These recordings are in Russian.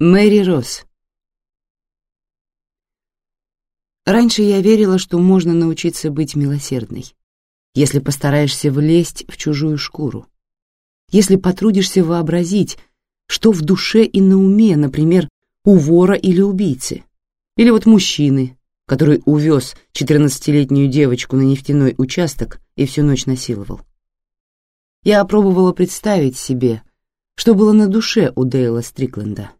Мэри Росс. Раньше я верила, что можно научиться быть милосердной, если постараешься влезть в чужую шкуру, если потрудишься вообразить, что в душе и на уме, например, у вора или убийцы, или вот мужчины, который увез 14-летнюю девочку на нефтяной участок и всю ночь насиловал. Я опробовала представить себе, что было на душе у Дейла Стрикленда.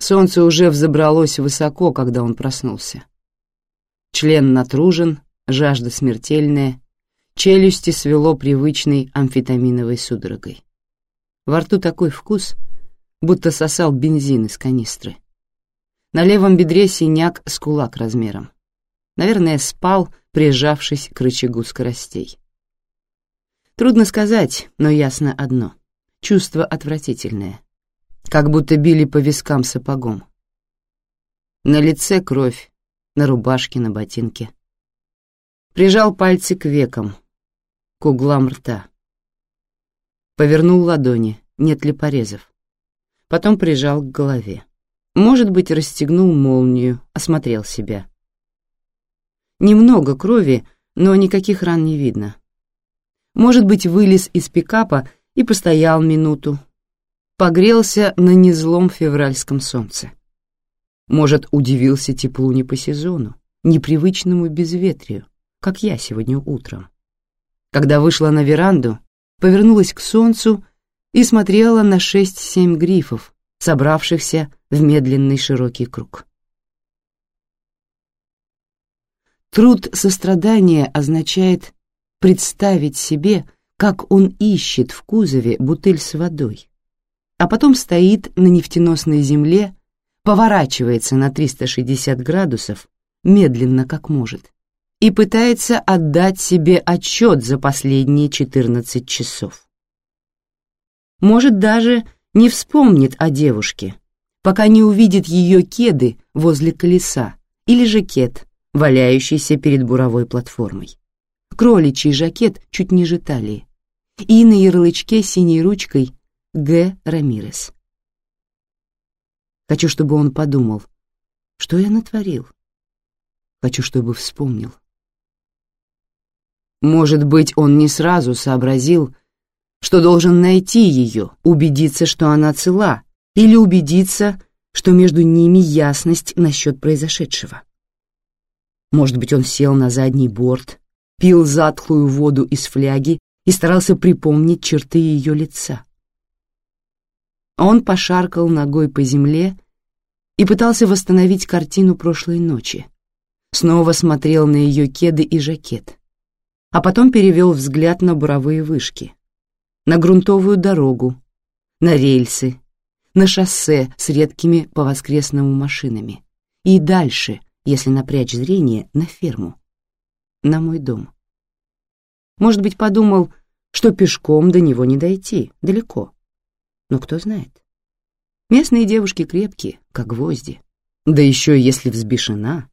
Солнце уже взобралось высоко, когда он проснулся. Член натружен, жажда смертельная, челюсти свело привычной амфетаминовой судорогой. Во рту такой вкус, будто сосал бензин из канистры. На левом бедре синяк с кулак размером. Наверное, спал, прижавшись к рычагу скоростей. Трудно сказать, но ясно одно. Чувство отвратительное как будто били по вискам сапогом. На лице кровь, на рубашке, на ботинке. Прижал пальцы к векам, к углам рта. Повернул ладони, нет ли порезов. Потом прижал к голове. Может быть, расстегнул молнию, осмотрел себя. Немного крови, но никаких ран не видно. Может быть, вылез из пикапа и постоял минуту, погрелся на незлом февральском солнце. Может, удивился теплу не по сезону, непривычному безветрию, как я сегодня утром. Когда вышла на веранду, повернулась к солнцу и смотрела на шесть-семь грифов, собравшихся в медленный широкий круг. Труд сострадания означает представить себе, как он ищет в кузове бутыль с водой, а потом стоит на нефтеносной земле, поворачивается на 360 градусов, медленно как может, и пытается отдать себе отчет за последние 14 часов. Может, даже не вспомнит о девушке, пока не увидит ее кеды возле колеса или жакет, валяющийся перед буровой платформой. Кроличий жакет чуть ниже талии, и на ярлычке синей ручкой Г. Рамирес. Хочу, чтобы он подумал, что я натворил. Хочу, чтобы вспомнил. Может быть, он не сразу сообразил, что должен найти ее, убедиться, что она цела, или убедиться, что между ними ясность насчет произошедшего. Может быть, он сел на задний борт, пил затхлую воду из фляги и старался припомнить черты ее лица. Он пошаркал ногой по земле и пытался восстановить картину прошлой ночи. Снова смотрел на ее кеды и жакет, а потом перевел взгляд на буровые вышки, на грунтовую дорогу, на рельсы, на шоссе с редкими по воскресному машинами и дальше, если напрячь зрение, на ферму, на мой дом. Может быть, подумал, что пешком до него не дойти, далеко. Но кто знает. Местные девушки крепкие, как гвозди. Да еще если взбешена.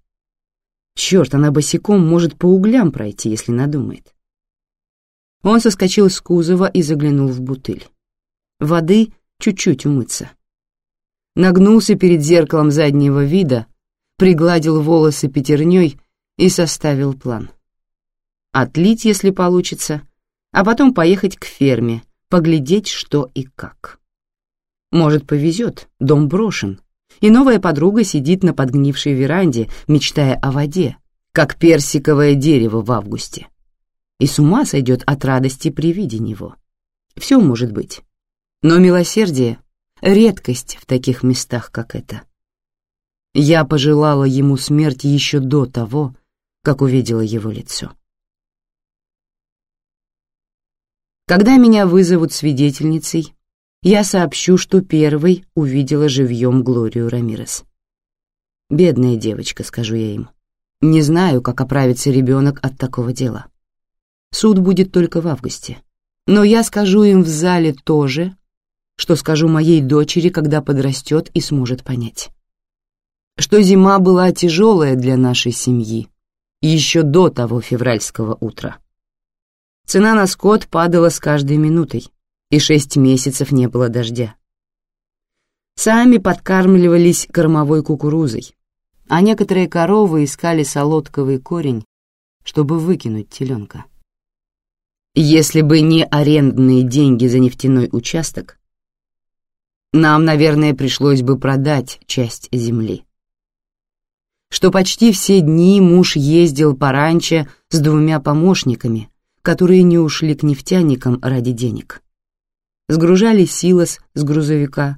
Черт, она босиком может по углям пройти, если надумает. Он соскочил с кузова и заглянул в бутыль. Воды чуть-чуть умыться. Нагнулся перед зеркалом заднего вида, пригладил волосы пятерней и составил план. Отлить, если получится, а потом поехать к ферме, поглядеть, что и как. Может, повезет, дом брошен, и новая подруга сидит на подгнившей веранде, мечтая о воде, как персиковое дерево в августе. И с ума сойдет от радости при виде него. Все может быть. Но милосердие — редкость в таких местах, как это. Я пожелала ему смерти еще до того, как увидела его лицо. Когда меня вызовут свидетельницей, я сообщу, что первой увидела живьем Глорию Рамирес. «Бедная девочка», — скажу я им. «Не знаю, как оправится ребенок от такого дела. Суд будет только в августе. Но я скажу им в зале то же, что скажу моей дочери, когда подрастет и сможет понять. Что зима была тяжелая для нашей семьи, еще до того февральского утра. Цена на скот падала с каждой минутой, и шесть месяцев не было дождя. сами подкармливались кормовой кукурузой, а некоторые коровы искали солодковый корень, чтобы выкинуть теленка. Если бы не арендные деньги за нефтяной участок, нам, наверное, пришлось бы продать часть земли. Что почти все дни муж ездил по ранчо с двумя помощниками, которые не ушли к нефтяникам ради денег. Сгружали силос с грузовика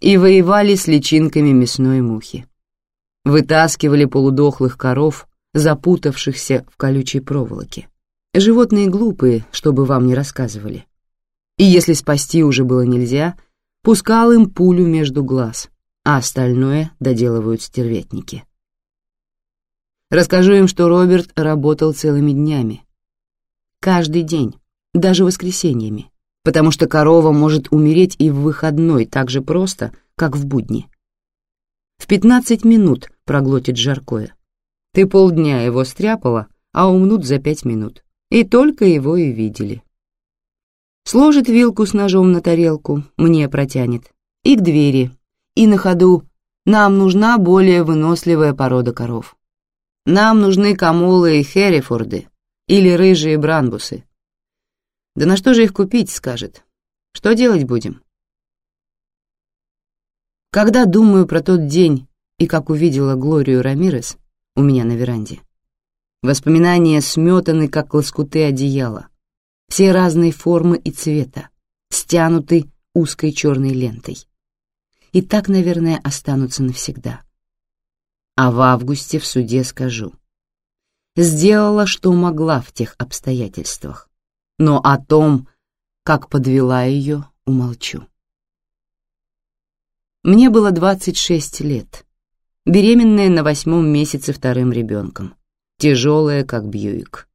и воевали с личинками мясной мухи. Вытаскивали полудохлых коров, запутавшихся в колючей проволоке. Животные глупые, чтобы вам не рассказывали. И если спасти уже было нельзя, пускал им пулю между глаз, а остальное доделывают стерветники. Расскажу им, что Роберт работал целыми днями. Каждый день, даже воскресеньями, потому что корова может умереть и в выходной так же просто, как в будни. В пятнадцать минут проглотит жаркое. Ты полдня его стряпала, а умнут за пять минут. И только его и видели. Сложит вилку с ножом на тарелку, мне протянет, и к двери, и на ходу. Нам нужна более выносливая порода коров. Нам нужны камолы и херрифорды или рыжие бранбусы. Да на что же их купить, скажет. Что делать будем? Когда думаю про тот день и как увидела Глорию Рамирес у меня на веранде, воспоминания сметаны, как лоскуты одеяла, все разной формы и цвета, стянуты узкой черной лентой. И так, наверное, останутся навсегда а в августе в суде скажу. Сделала, что могла в тех обстоятельствах, но о том, как подвела ее, умолчу. Мне было 26 лет, беременная на восьмом месяце вторым ребенком, тяжелая, как Бьюик.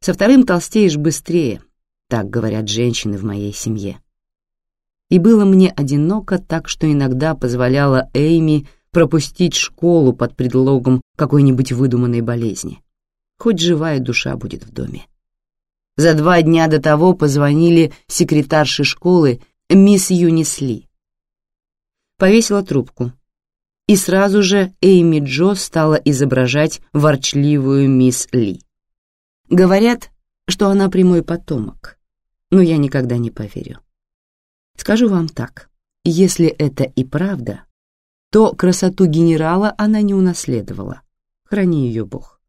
Со вторым толстеешь быстрее, так говорят женщины в моей семье. И было мне одиноко так, что иногда позволяла Эйми пропустить школу под предлогом какой-нибудь выдуманной болезни. Хоть живая душа будет в доме. За два дня до того позвонили секретарше школы мисс Юнисли. Повесила трубку. И сразу же Эйми Джо стала изображать ворчливую мисс Ли. Говорят, что она прямой потомок, но я никогда не поверю. Скажу вам так, если это и правда, то красоту генерала она не унаследовала. Храни ее Бог.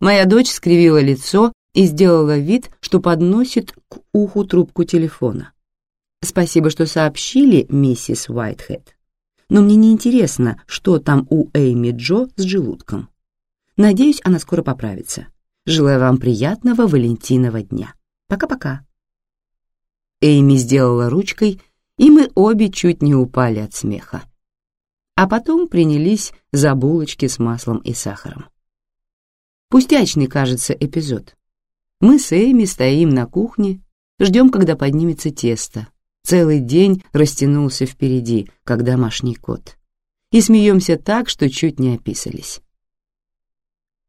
Моя дочь скривила лицо и сделала вид, что подносит к уху трубку телефона. Спасибо, что сообщили, миссис Уайтхед. Но мне не интересно, что там у Эйми Джо с желудком. Надеюсь, она скоро поправится. Желаю вам приятного Валентинова дня. Пока-пока. Эйми сделала ручкой, и мы обе чуть не упали от смеха а потом принялись за булочки с маслом и сахаром. Пустячный, кажется, эпизод. Мы с Эми стоим на кухне, ждем, когда поднимется тесто. Целый день растянулся впереди, как домашний кот. И смеемся так, что чуть не описались.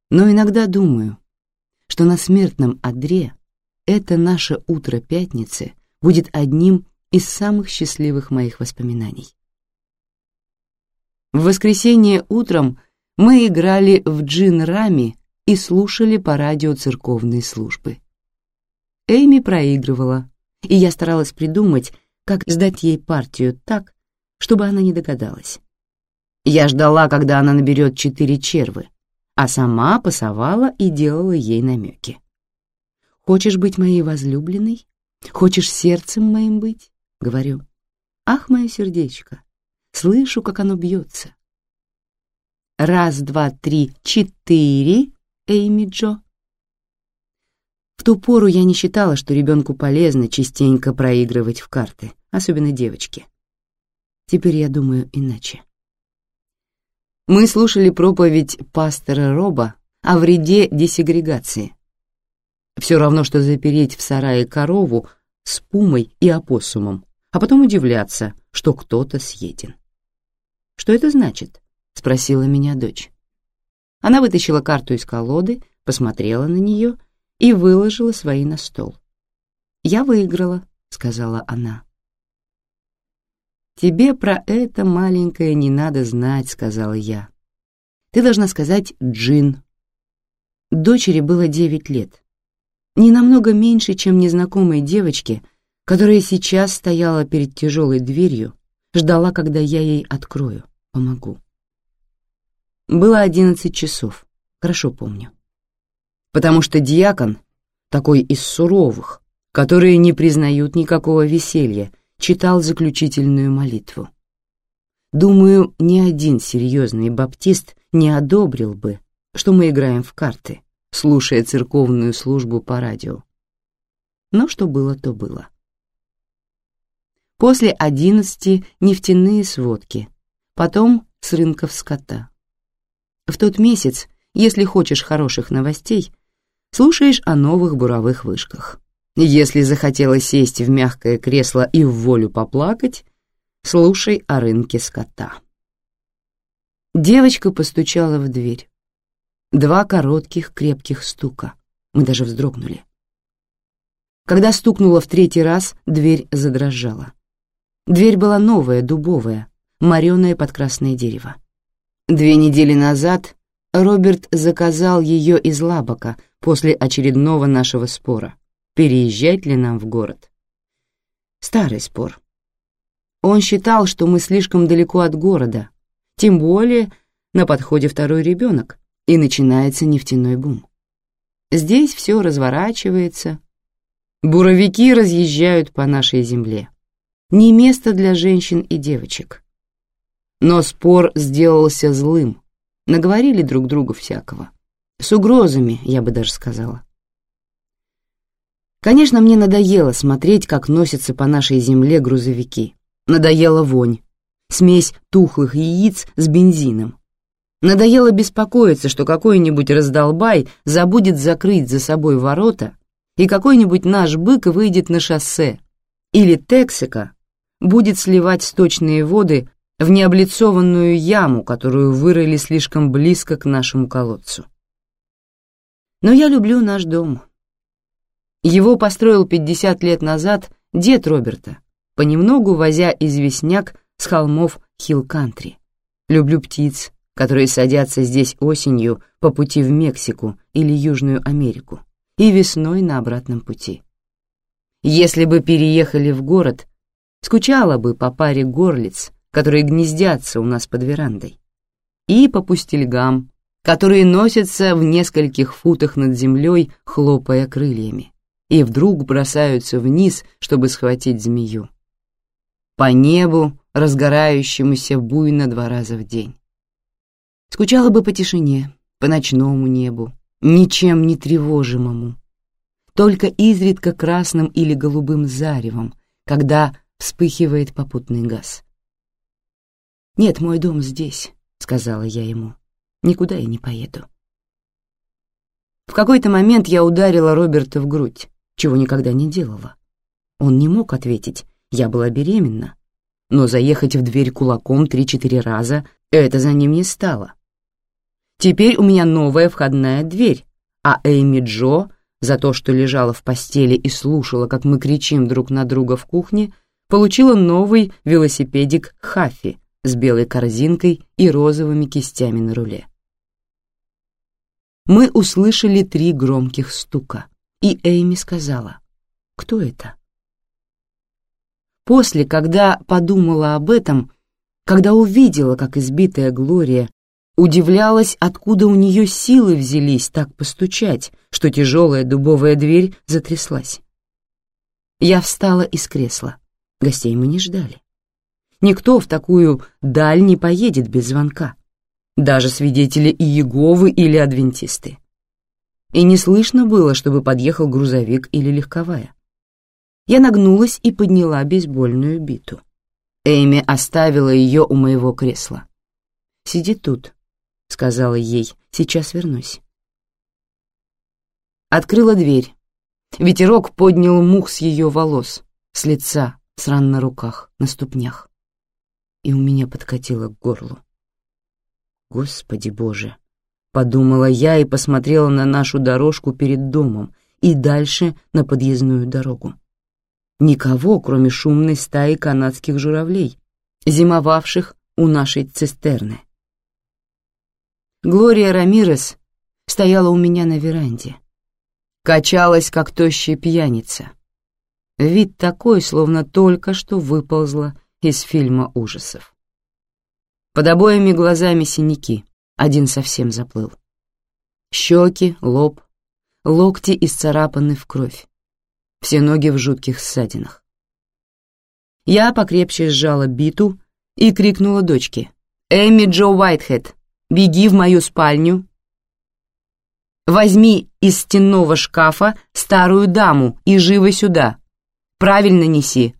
Но иногда думаю, что на смертном одре это наше утро пятницы будет одним из самых счастливых моих воспоминаний. В воскресенье утром мы играли в джин-рами и слушали по радио церковные службы. Эйми проигрывала, и я старалась придумать, как сдать ей партию так, чтобы она не догадалась. Я ждала, когда она наберет четыре червы, а сама пасовала и делала ей намеки. «Хочешь быть моей возлюбленной? Хочешь сердцем моим быть?» — говорю. «Ах, мое сердечко, Слышу, как оно бьется. Раз, два, три, четыре, Эйми Джо. В ту пору я не считала, что ребенку полезно частенько проигрывать в карты, особенно девочке. Теперь я думаю иначе. Мы слушали проповедь пастора Роба о вреде десегрегации. Все равно, что запереть в сарае корову с пумой и опоссумом, а потом удивляться, что кто-то съеден. «Что это значит?» — спросила меня дочь. Она вытащила карту из колоды, посмотрела на нее и выложила свои на стол. «Я выиграла», — сказала она. «Тебе про это, маленькое, не надо знать», — сказала я. «Ты должна сказать Джин». Дочери было девять лет. Не намного меньше, чем незнакомой девочке, которая сейчас стояла перед тяжелой дверью, ждала, когда я ей открою, помогу. Было одиннадцать часов, хорошо помню. Потому что диакон, такой из суровых, которые не признают никакого веселья, читал заключительную молитву. Думаю, ни один серьезный баптист не одобрил бы, что мы играем в карты, слушая церковную службу по радио. Но что было, то было. После одиннадцати нефтяные сводки, потом с рынков скота. В тот месяц, если хочешь хороших новостей, слушаешь о новых буровых вышках. Если захотела сесть в мягкое кресло и в волю поплакать, слушай о рынке скота. Девочка постучала в дверь. Два коротких крепких стука. Мы даже вздрогнули. Когда стукнула в третий раз, дверь задрожала. Дверь была новая, дубовая, мореная под красное дерево. Две недели назад Роберт заказал ее из Лабака после очередного нашего спора переезжать ли нам в город. Старый спор. Он считал, что мы слишком далеко от города, тем более на подходе второй ребенок, и начинается нефтяной бум. Здесь все разворачивается, буровики разъезжают по нашей земле. Не место для женщин и девочек. Но спор сделался злым, наговорили друг другу всякого. С угрозами, я бы даже сказала. Конечно, мне надоело смотреть, как носятся по нашей земле грузовики. Надоела вонь, смесь тухлых яиц с бензином. Надоело беспокоиться, что какой-нибудь раздолбай забудет закрыть за собой ворота, и какой-нибудь наш бык выйдет на шоссе, или Тексика будет сливать сточные воды в необлицованную яму, которую вырыли слишком близко к нашему колодцу. Но я люблю наш дом. Его построил 50 лет назад дед Роберта, понемногу возя известняк с холмов Хилл-Кантри. Люблю птиц, которые садятся здесь осенью по пути в Мексику или Южную Америку и весной на обратном пути. Если бы переехали в город, скучала бы по паре горлиц, которые гнездятся у нас под верандой, и по пустельгам, которые носятся в нескольких футах над землей, хлопая крыльями и вдруг бросаются вниз, чтобы схватить змею. По небу, разгорающемуся буйно два раза в день. Скучала бы по тишине, по ночному небу, ничем не тревожимому, только изредка красным или голубым заревом, когда вспыхивает попутный газ. «Нет, мой дом здесь», — сказала я ему. «Никуда я не поеду». В какой-то момент я ударила Роберта в грудь чего никогда не делала. Он не мог ответить, я была беременна, но заехать в дверь кулаком три-четыре раза это за ним не стало. Теперь у меня новая входная дверь, а Эйми Джо за то, что лежала в постели и слушала, как мы кричим друг на друга в кухне, получила новый велосипедик Хаффи с белой корзинкой и розовыми кистями на руле. Мы услышали три громких стука и Эйми сказала, «Кто это?» После, когда подумала об этом, когда увидела, как избитая Глория удивлялась, откуда у нее силы взялись так постучать, что тяжелая дубовая дверь затряслась. Я встала из кресла. Гостей мы не ждали. Никто в такую даль не поедет без звонка. Даже свидетели Иеговы или адвентисты и не слышно было, чтобы подъехал грузовик или легковая. Я нагнулась и подняла бейсбольную биту. Эми оставила ее у моего кресла. «Сиди тут», — сказала ей, — «сейчас вернусь». Открыла дверь. Ветерок поднял мух с ее волос, с лица, с ран на руках, на ступнях. И у меня подкатило к горлу. Господи Боже! Подумала я и посмотрела на нашу дорожку перед домом и дальше на подъездную дорогу. Никого, кроме шумной стаи канадских журавлей, зимовавших у нашей цистерны. Глория Рамирес стояла у меня на веранде. Качалась, как тощая пьяница. Вид такой, словно только что выползла из фильма ужасов. Под обоими глазами синяки, один совсем заплыл. Щеки, лоб, локти исцарапаны в кровь. Все ноги в жутких ссадинах. Я покрепче сжала биту и крикнула дочке. «Эми Джо Уайтхед, беги в мою спальню. Возьми из стенного шкафа старую даму и живо сюда. Правильно неси».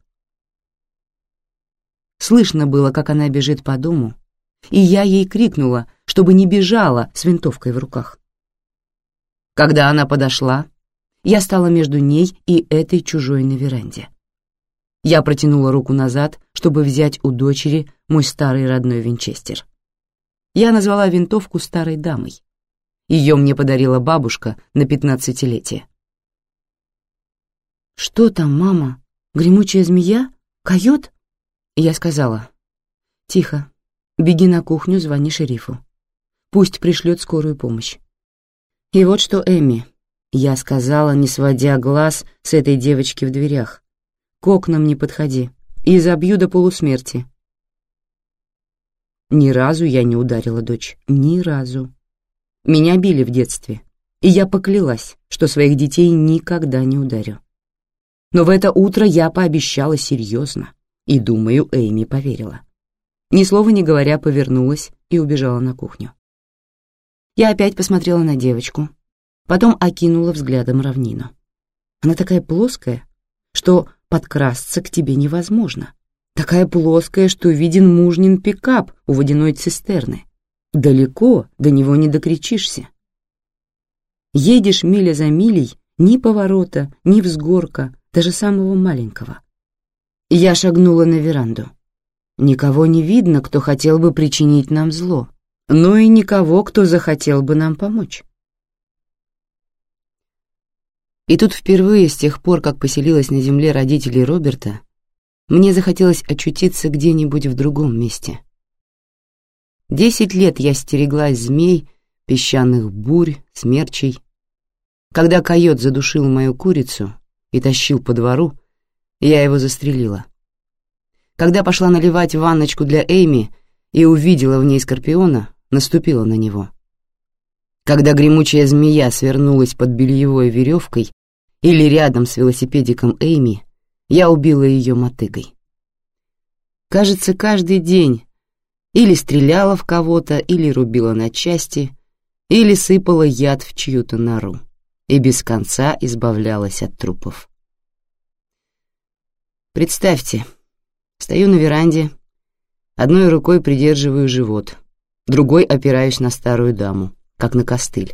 Слышно было, как она бежит по дому, и я ей крикнула, чтобы не бежала с винтовкой в руках. Когда она подошла, я стала между ней и этой чужой на веранде. Я протянула руку назад, чтобы взять у дочери мой старый родной винчестер. Я назвала винтовку старой дамой. Ее мне подарила бабушка на пятнадцатилетие. «Что там, мама? Гремучая змея? Койот?» Я сказала. «Тихо. Беги на кухню, звони шерифу. Пусть пришлет скорую помощь. И вот что, Эми, я сказала, не сводя глаз с этой девочки в дверях. К окнам не подходи, и забью до полусмерти. Ни разу я не ударила дочь, ни разу. Меня били в детстве, и я поклялась, что своих детей никогда не ударю. Но в это утро я пообещала серьезно, и, думаю, Эми поверила. Ни слова не говоря, повернулась и убежала на кухню. Я опять посмотрела на девочку, потом окинула взглядом равнину. Она такая плоская, что подкрасться к тебе невозможно. Такая плоская, что виден мужнин пикап у водяной цистерны. Далеко до него не докричишься. Едешь миля за милей, ни поворота, ни взгорка, даже самого маленького. Я шагнула на веранду. Никого не видно, кто хотел бы причинить нам зло но и никого, кто захотел бы нам помочь. И тут впервые с тех пор, как поселилась на земле родителей Роберта, мне захотелось очутиться где-нибудь в другом месте. Десять лет я стереглась змей, песчаных бурь, смерчей. Когда койот задушил мою курицу и тащил по двору, я его застрелила. Когда пошла наливать ванночку для Эйми и увидела в ней скорпиона, наступила на него. Когда гремучая змея свернулась под бельевой веревкой или рядом с велосипедиком Эйми, я убила ее мотыгой. Кажется, каждый день или стреляла в кого-то, или рубила на части, или сыпала яд в чью-то нору и без конца избавлялась от трупов. Представьте, стою на веранде, одной рукой придерживаю живот, другой опираюсь на старую даму, как на костыль.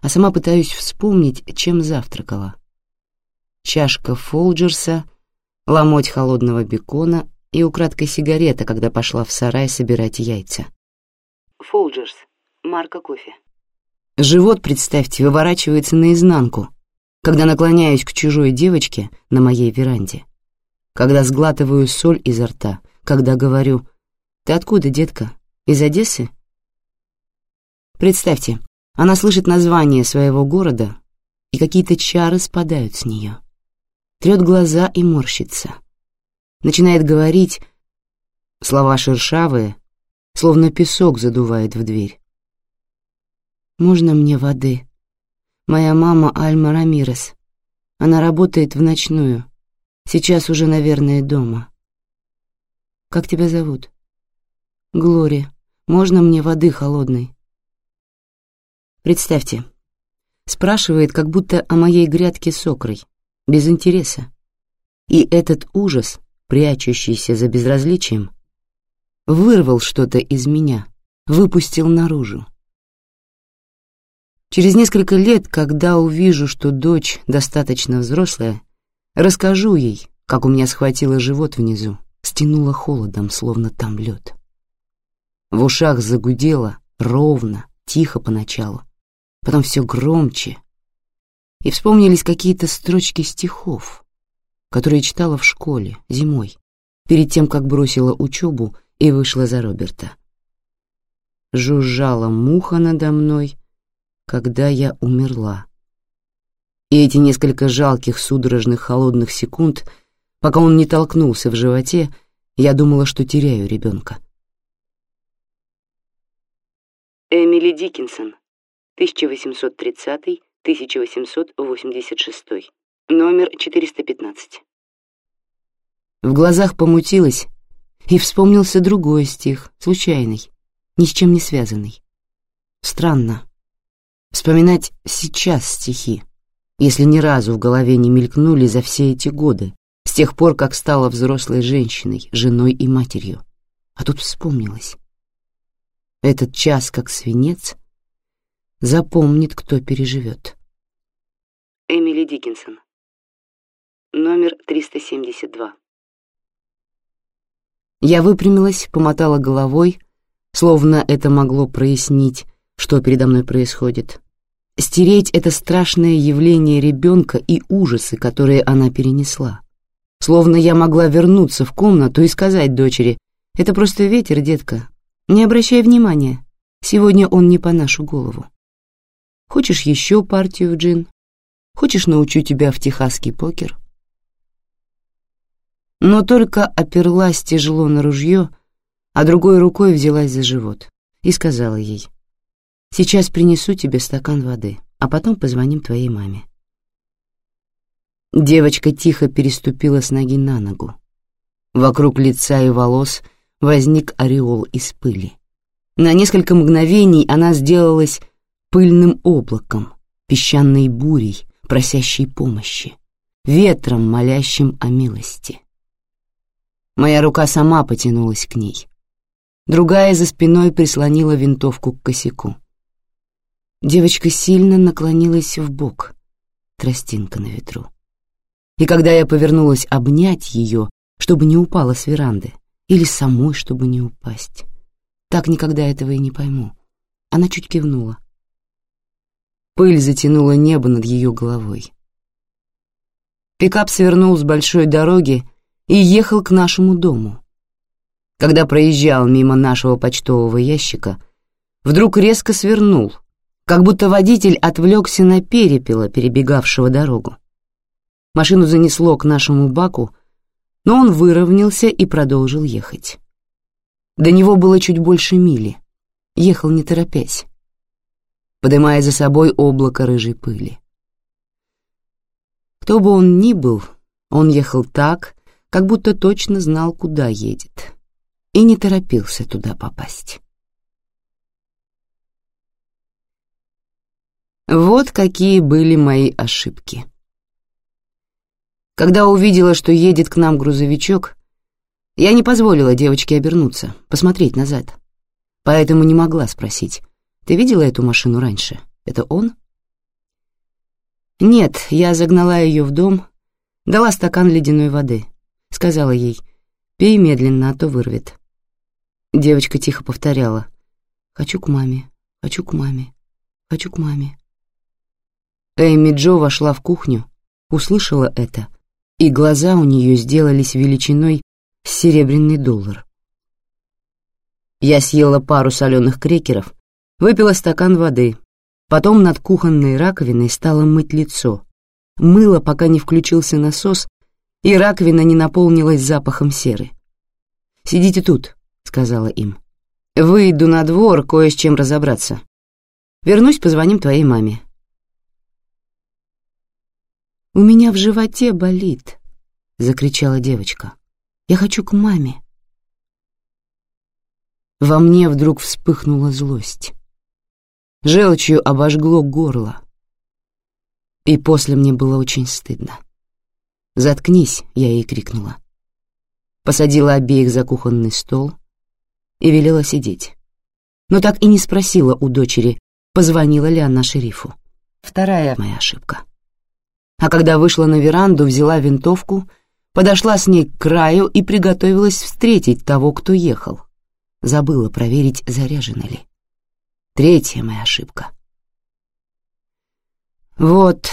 А сама пытаюсь вспомнить, чем завтракала. Чашка Фолджерса, ломоть холодного бекона и украдкой сигарета, когда пошла в сарай собирать яйца. Фолджерс, марка кофе. Живот, представьте, выворачивается наизнанку, когда наклоняюсь к чужой девочке на моей веранде, когда сглатываю соль изо рта, когда говорю «Ты откуда, детка?» Из Одессы? Представьте, она слышит название своего города, и какие-то чары спадают с нее. Трет глаза и морщится. Начинает говорить, слова шершавые, словно песок задувает в дверь. «Можно мне воды? Моя мама Альма Рамирес. Она работает в ночную. Сейчас уже, наверное, дома. Как тебя зовут?» «Глория, можно мне воды холодной?» Представьте, спрашивает, как будто о моей грядке с окрой, без интереса. И этот ужас, прячущийся за безразличием, вырвал что-то из меня, выпустил наружу. Через несколько лет, когда увижу, что дочь достаточно взрослая, расскажу ей, как у меня схватило живот внизу, стянуло холодом, словно там лед. В ушах загудело, ровно, тихо поначалу, потом все громче. И вспомнились какие-то строчки стихов, которые читала в школе зимой, перед тем, как бросила учебу и вышла за Роберта. Жужжала муха надо мной, когда я умерла. И эти несколько жалких судорожных холодных секунд, пока он не толкнулся в животе, я думала, что теряю ребенка. Эмили Диккенсон, 1830-1886, номер 415. В глазах помутилось, и вспомнился другой стих, случайный, ни с чем не связанный. Странно. Вспоминать сейчас стихи, если ни разу в голове не мелькнули за все эти годы, с тех пор, как стала взрослой женщиной, женой и матерью. А тут вспомнилось. Этот час, как свинец, запомнит, кто переживет. Эмили Диккенсон, номер 372. Я выпрямилась, помотала головой, словно это могло прояснить, что передо мной происходит. Стереть это страшное явление ребенка и ужасы, которые она перенесла. Словно я могла вернуться в комнату и сказать дочери, «Это просто ветер, детка. Не обращай внимания. Сегодня он не по нашу голову. Хочешь еще партию джин? Хочешь научу тебя в техасский покер?» Но только оперлась тяжело на ружье, а другой рукой взялась за живот и сказала ей, «Сейчас принесу тебе стакан воды, а потом позвоним твоей маме». Девочка тихо переступила с ноги на ногу. Вокруг лица и волос возник ореол из пыли. На несколько мгновений она сделалась пыльным облаком, песчаной бурей, просящей помощи, ветром, молящим о милости. Моя рука сама потянулась к ней другая за спиной прислонила винтовку к косяку. Девочка сильно наклонилась в бок, тростинка на ветру. И когда я повернулась обнять ее, чтобы не упала с веранды, или самой, чтобы не упасть, так никогда этого и не пойму, она чуть кивнула. Пыль затянула небо над ее головой. Пикап свернул с большой дороги и ехал к нашему дому когда проезжал мимо нашего почтового ящика, вдруг резко свернул, как будто водитель отвлекся на перепела, перебегавшего дорогу. Машину занесло к нашему баку, но он выровнялся и продолжил ехать. До него было чуть больше мили, ехал не торопясь, подымая за собой облако рыжей пыли. Кто бы он ни был, он ехал так, как будто точно знал, куда едет и не торопился туда попасть. Вот какие были мои ошибки. Когда увидела, что едет к нам грузовичок, я не позволила девочке обернуться, посмотреть назад. Поэтому не могла спросить, «Ты видела эту машину раньше? Это он?» Нет, я загнала ее в дом, дала стакан ледяной воды, сказала ей, «Пей медленно, а то вырвет». Девочка тихо повторяла. «Хочу к маме, хочу к маме, хочу к маме». Эми Джо вошла в кухню, услышала это, и глаза у нее сделались величиной серебряный доллар. Я съела пару соленых крекеров, выпила стакан воды, потом над кухонной раковиной стала мыть лицо, мыла, пока не включился насос, и раковина не наполнилась запахом серы. «Сидите тут», — сказала им. «Выйду на двор кое с чем разобраться. Вернусь, позвоним твоей маме». «У меня в животе болит», — закричала девочка. «Я хочу к маме». Во мне вдруг вспыхнула злость. Желчью обожгло горло. И после мне было очень стыдно. «Заткнись», — я ей крикнула. Посадила обеих за кухонный стол, и велела сидеть. Но так и не спросила у дочери, позвонила ли она шерифу. Вторая моя ошибка. А когда вышла на веранду, взяла винтовку, подошла с ней к краю и приготовилась встретить того, кто ехал. Забыла проверить, заряжена ли. Третья моя ошибка. «Вот,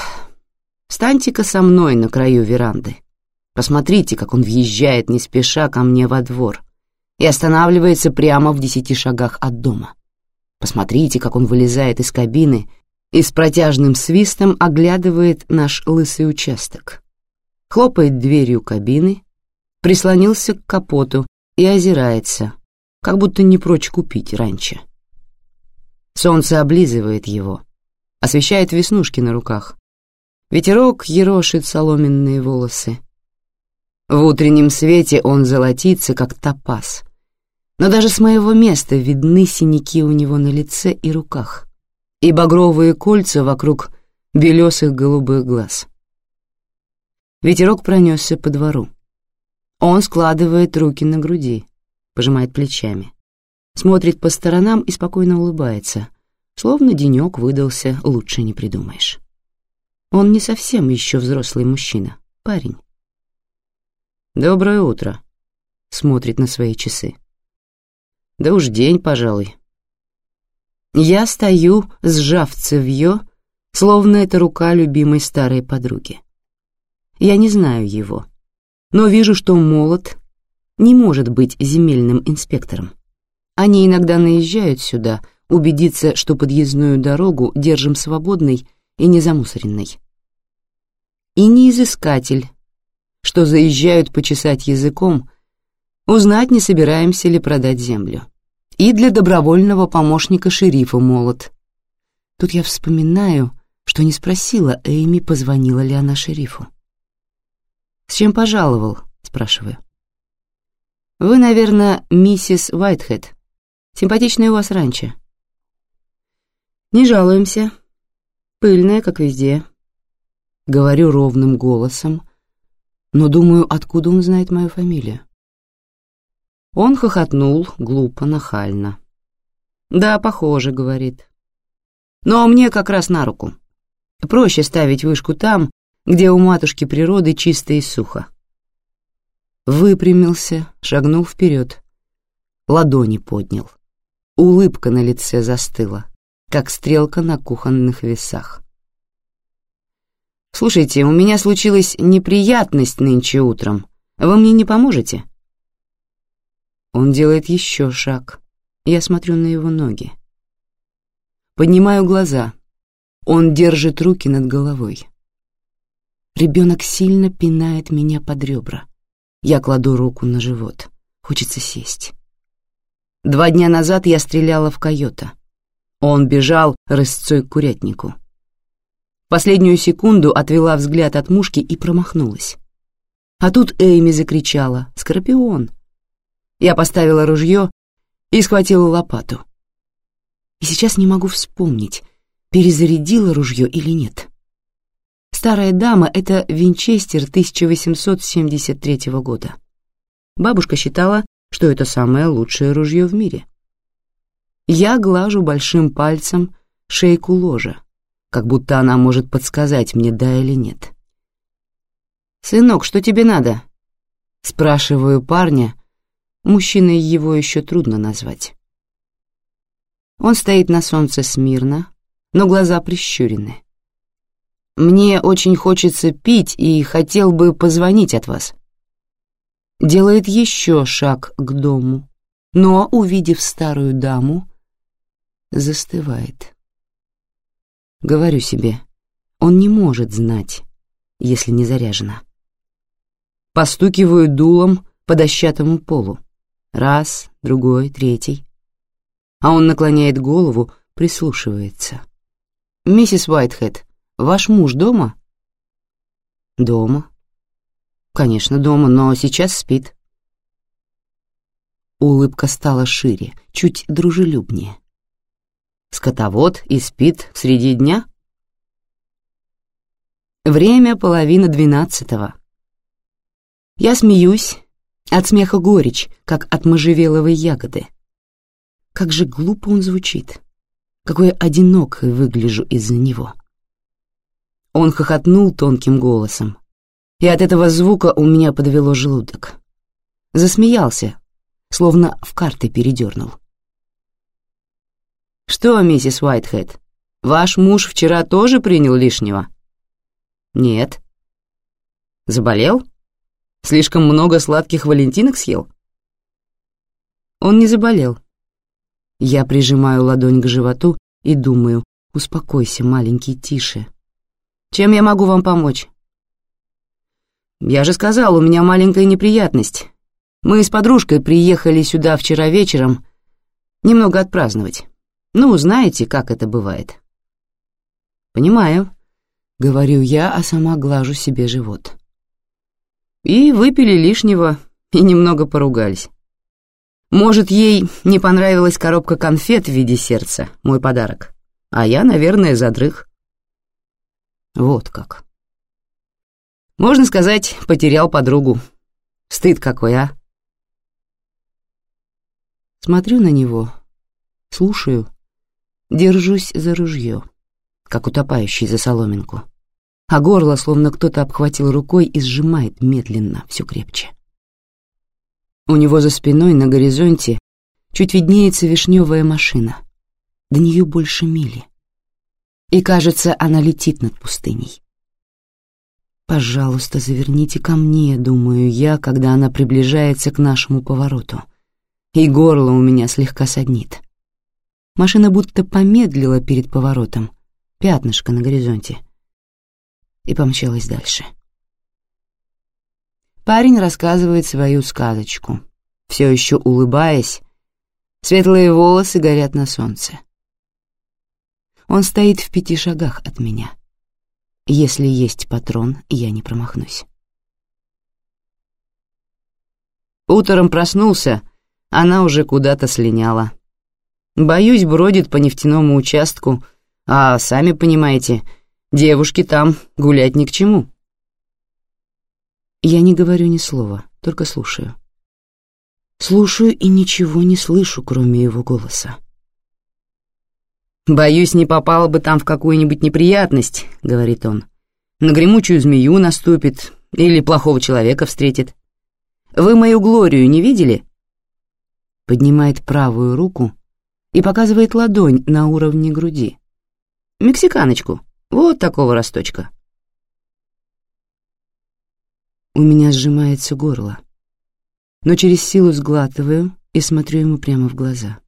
встаньте-ка со мной на краю веранды», — Посмотрите, как он въезжает не спеша ко мне во двор и останавливается прямо в десяти шагах от дома. Посмотрите, как он вылезает из кабины и с протяжным свистом оглядывает наш лысый участок. Хлопает дверью кабины, прислонился к капоту и озирается, как будто не прочь купить раньше. Солнце облизывает его, освещает веснушки на руках. Ветерок ерошит соломенные волосы. В утреннем свете он золотится, как топаз. Но даже с моего места видны синяки у него на лице и руках и багровые кольца вокруг белесых голубых глаз. Ветерок пронесся по двору. Он складывает руки на груди, пожимает плечами, смотрит по сторонам и спокойно улыбается, словно денек выдался, лучше не придумаешь. Он не совсем еще взрослый мужчина, парень. «Доброе утро», — смотрит на свои часы. «Да уж день, пожалуй». Я стою, сжав цевьё, словно это рука любимой старой подруги. Я не знаю его, но вижу, что молот не может быть земельным инспектором. Они иногда наезжают сюда, убедиться, что подъездную дорогу держим свободной и незамусоренной. И не изыскатель, что заезжают почесать языком, узнать, не собираемся ли продать землю. И для добровольного помощника шерифа молот. Тут я вспоминаю, что не спросила Эйми, позвонила ли она шерифу. «С чем пожаловал?» — спрашиваю. «Вы, наверное, миссис Уайтхед. Симпатичная у вас раньше». «Не жалуемся. Пыльная, как везде». Говорю ровным голосом, но думаю, откуда он знает мою фамилию. Он хохотнул, глупо, нахально. «Да, похоже», — говорит. «Но мне как раз на руку. Проще ставить вышку там, где у матушки природы чисто и сухо». Выпрямился, шагнул вперед. Ладони поднял. Улыбка на лице застыла, как стрелка на кухонных весах. «Слушайте, у меня случилась неприятность нынче утром. Вы мне не поможете?» Он делает еще шаг. Я смотрю на его ноги. Поднимаю глаза. Он держит руки над головой. Ребенок сильно пинает меня под ребра. Я кладу руку на живот. Хочется сесть. Два дня назад я стреляла в койота. Он бежал рысцой к курятнику. Последнюю секунду отвела взгляд от мушки и промахнулась. А тут Эйми закричала «Скорпион!». Я поставила ружье и схватила лопату. И сейчас не могу вспомнить, перезарядила ружье или нет. Старая дама — это Винчестер 1873 года. Бабушка считала, что это самое лучшее ружье в мире. Я глажу большим пальцем шейку ложа, как будто она может подсказать мне, да или нет. «Сынок, что тебе надо?» Спрашиваю парня, мужчиной его еще трудно назвать. Он стоит на солнце смирно, но глаза прищурены. «Мне очень хочется пить и хотел бы позвонить от вас». Делает еще шаг к дому, но, увидев старую даму, застывает. Говорю себе, он не может знать, если не заряжена. Постукиваю дулом по дощатому полу. Раз, другой, третий. А он наклоняет голову, прислушивается. «Миссис Уайтхед, ваш муж дома?» «Дома». «Конечно, дома, но сейчас спит». Улыбка стала шире, чуть дружелюбнее. Скотовод и спит среди дня? Время половина двенадцатого. Я смеюсь, от смеха горечь, как от можжевеловой ягоды. Как же глупо он звучит. Какое одинокое выгляжу из-за него. Он хохотнул тонким голосом, и от этого звука у меня подвело желудок. Засмеялся, словно в карты передернул. «Что, миссис Уайтхед, ваш муж вчера тоже принял лишнего?» «Нет». «Заболел?» Слишком много сладких валентинок съел? Он не заболел. Я прижимаю ладонь к животу и думаю, успокойся, маленький, тише. Чем я могу вам помочь? Я же сказал, у меня маленькая неприятность. Мы с подружкой приехали сюда вчера вечером немного отпраздновать. Ну, знаете, как это бывает. Понимаю, говорю я, а сама глажу себе живот. И выпили лишнего, и немного поругались. Может, ей не понравилась коробка конфет в виде сердца, мой подарок, а я, наверное, задрых. Вот как. Можно сказать, потерял подругу. Стыд какой, а? Смотрю на него, слушаю, держусь за ружье, как утопающий за соломинку, а горло словно кто-то обхватил рукой и сжимает медленно, все крепче. У него за спиной на горизонте чуть виднеется вишневая машина. До нее больше мили. И, кажется, она летит над пустыней. «Пожалуйста, заверните ко мне», — думаю я, когда она приближается к нашему повороту — и горло у меня слегка саднит. Машина будто помедлила перед поворотом, пятнышко на горизонте, и помчалась дальше. Парень рассказывает свою сказочку, все еще улыбаясь, светлые волосы горят на солнце. Он стоит в пяти шагах от меня. Если есть патрон, я не промахнусь. Утром проснулся она уже куда-то слиняла. Боюсь, бродит по нефтяному участку, а, сами понимаете, девушки там гулять ни к чему. Я не говорю ни слова, только слушаю. Слушаю и ничего не слышу, кроме его голоса. «Боюсь, не попала бы там в какую-нибудь неприятность», — говорит он. «На гремучую змею наступит или плохого человека встретит. Вы мою Глорию не видели?» поднимает правую руку и показывает ладонь на уровне груди. «Мексиканочку, вот такого росточка». У меня сжимается горло, но через силу сглатываю и смотрю ему прямо в глаза.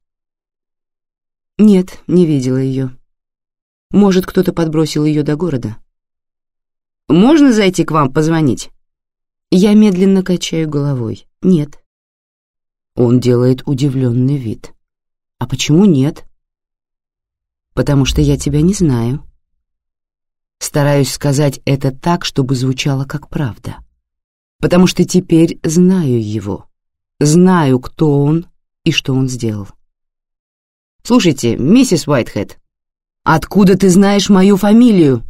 Нет, не видела ее. Может, кто-то подбросил ее до города. «Можно зайти к вам позвонить?» Я медленно качаю головой. «Нет». Он делает удивленный вид. «А почему нет?» «Потому что я тебя не знаю». Стараюсь сказать это так, чтобы звучало как правда. Потому что теперь знаю его. Знаю, кто он и что он сделал. «Слушайте, миссис Уайтхед, откуда ты знаешь мою фамилию?»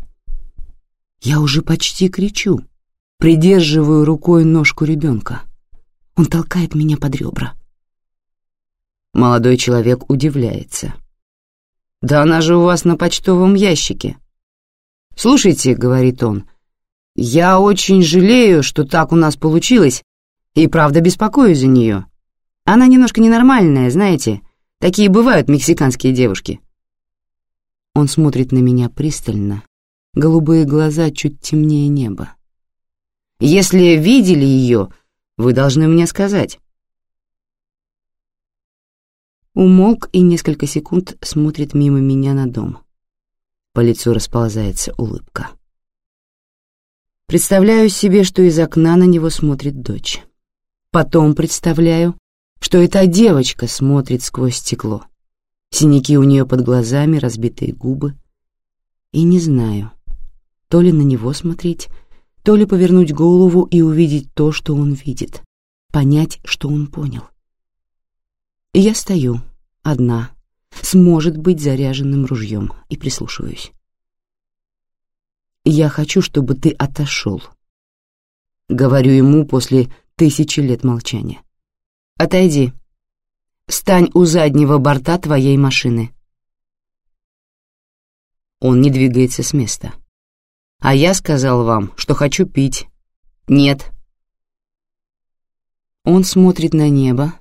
Я уже почти кричу, придерживаю рукой ножку ребенка. Он толкает меня под ребра. Молодой человек удивляется. «Да она же у вас на почтовом ящике». «Слушайте», — говорит он, — «я очень жалею, что так у нас получилось, и правда беспокоюсь за нее. Она немножко ненормальная, знаете, такие бывают мексиканские девушки». Он смотрит на меня пристально, голубые глаза чуть темнее неба. «Если видели ее, вы должны мне сказать». Умолк и несколько секунд смотрит мимо меня на дом. По лицу расползается улыбка. Представляю себе, что из окна на него смотрит дочь. Потом представляю, что эта девочка смотрит сквозь стекло. Синяки у нее под глазами, разбитые губы. И не знаю, то ли на него смотреть, то ли повернуть голову и увидеть то, что он видит, понять, что он понял. И я стою, одна, с может быть заряженным ружьем, и прислушиваюсь. «Я хочу, чтобы ты отошел», — говорю ему после тысячи лет молчания. «Отойди. Стань у заднего борта твоей машины». Он не двигается с места. А я сказал вам, что хочу пить. Нет. Он смотрит на небо,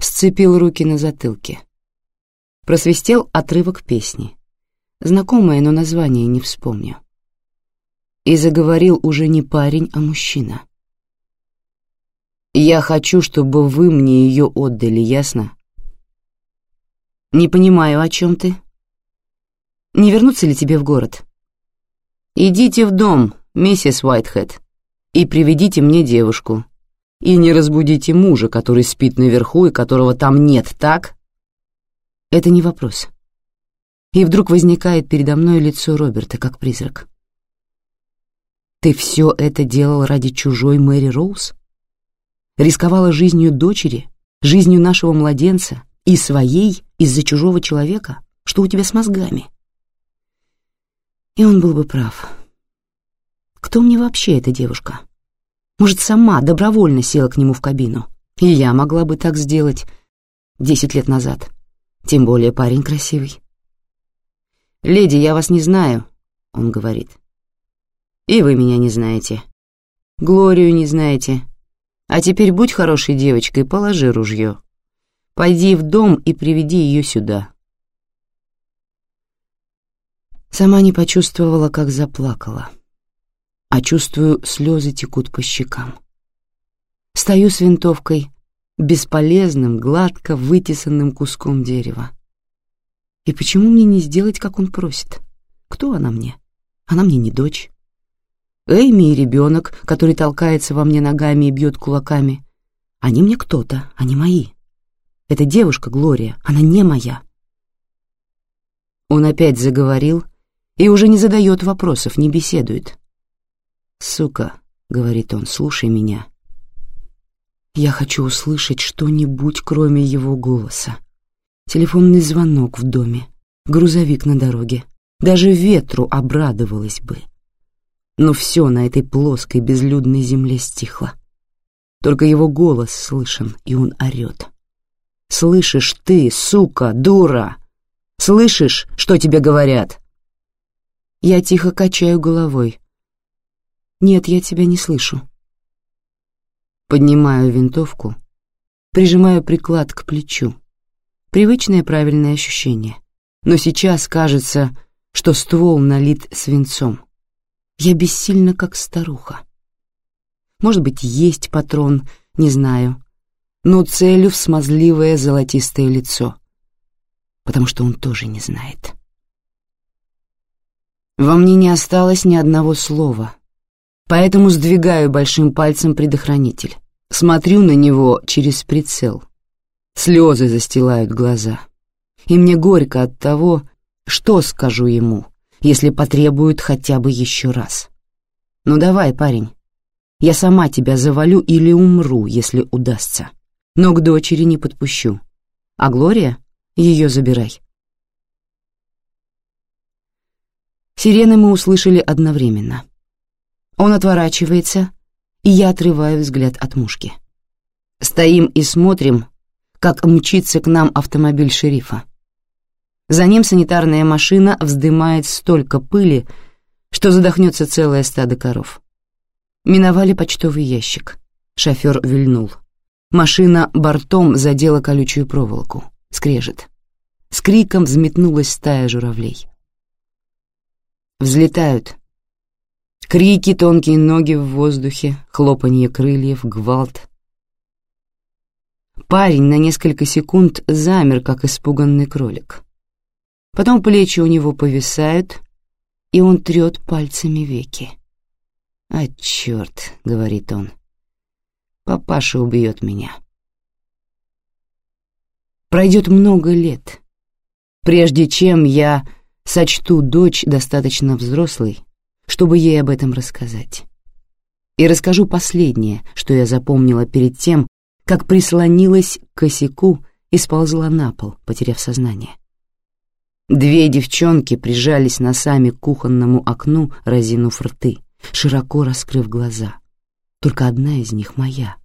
сцепил руки на затылке. Просвистел отрывок песни. Знакомое, но название не вспомню. И заговорил уже не парень, а мужчина. Я хочу, чтобы вы мне ее отдали, ясно? Не понимаю, о чем ты. Не вернуться ли тебе в город? Идите в дом, миссис Уайтхед, и приведите мне девушку. И не разбудите мужа, который спит наверху и которого там нет, так? Это не вопрос. И вдруг возникает передо мной лицо Роберта, как призрак. Ты все это делал ради чужой Мэри Роуз? Рисковала жизнью дочери, жизнью нашего младенца и своей из-за чужого человека? Что у тебя с мозгами? И он был бы прав. Кто мне вообще эта девушка? Может, сама добровольно села к нему в кабину? И я могла бы так сделать десять лет назад. Тем более парень красивый. «Леди, я вас не знаю», — он говорит. «И вы меня не знаете. Глорию не знаете. А теперь будь хорошей девочкой, положи ружье. Пойди в дом и приведи ее сюда». Сама не почувствовала, как заплакала, а чувствую, слезы текут по щекам. Стою с винтовкой, бесполезным, гладко вытесанным куском дерева. И почему мне не сделать, как он просит? Кто она мне? Она мне не дочь. Эйми и ребенок, который толкается во мне ногами и бьет кулаками. Они мне кто-то, они мои. Эта девушка, Глория, она не моя. Он опять заговорил и уже не задает вопросов, не беседует. «Сука», — говорит он, — «слушай меня». Я хочу услышать что-нибудь, кроме его голоса телефонный звонок в доме, грузовик на дороге. Даже ветру обрадовалась бы. Но все на этой плоской безлюдной земле стихло. Только его голос слышен, и он орет. «Слышишь ты, сука, дура! Слышишь, что тебе говорят?» Я тихо качаю головой. «Нет, я тебя не слышу». Поднимаю винтовку, прижимаю приклад к плечу. Привычное правильное ощущение. Но сейчас кажется, что ствол налит свинцом. Я бессильна, как старуха. Может быть, есть патрон, не знаю. Но целю в смазливое золотистое лицо. Потому что он тоже не знает. Во мне не осталось ни одного слова. Поэтому сдвигаю большим пальцем предохранитель. Смотрю на него через прицел — Слезы застилают глаза. И мне горько от того, что скажу ему, если потребует хотя бы еще раз. Ну давай, парень, я сама тебя завалю или умру, если удастся. Но к дочери не подпущу. А Глория, ее забирай. Сирены мы услышали одновременно. Он отворачивается, и я отрываю взгляд от мушки. Стоим и смотрим, как мчится к нам автомобиль шерифа. За ним санитарная машина вздымает столько пыли, что задохнется целое стадо коров. Миновали почтовый ящик. Шофер вильнул. Машина бортом задела колючую проволоку. Скрежет. С криком взметнулась стая журавлей. Взлетают. Крики, тонкие ноги в воздухе, хлопанье крыльев, гвалт. Парень на несколько секунд замер, как испуганный кролик. Потом плечи у него повисают, и он трет пальцами веки. «А, черт», — говорит он, — «папаша убьет меня». Пройдет много лет, прежде чем я сочту дочь достаточно взрослой, чтобы ей об этом рассказать. И расскажу последнее, что я запомнила перед тем, как прислонилась к косяку и сползла на пол, потеряв сознание. Две девчонки прижались носами к кухонному окну, разинув рты, широко раскрыв глаза. Только одна из них моя.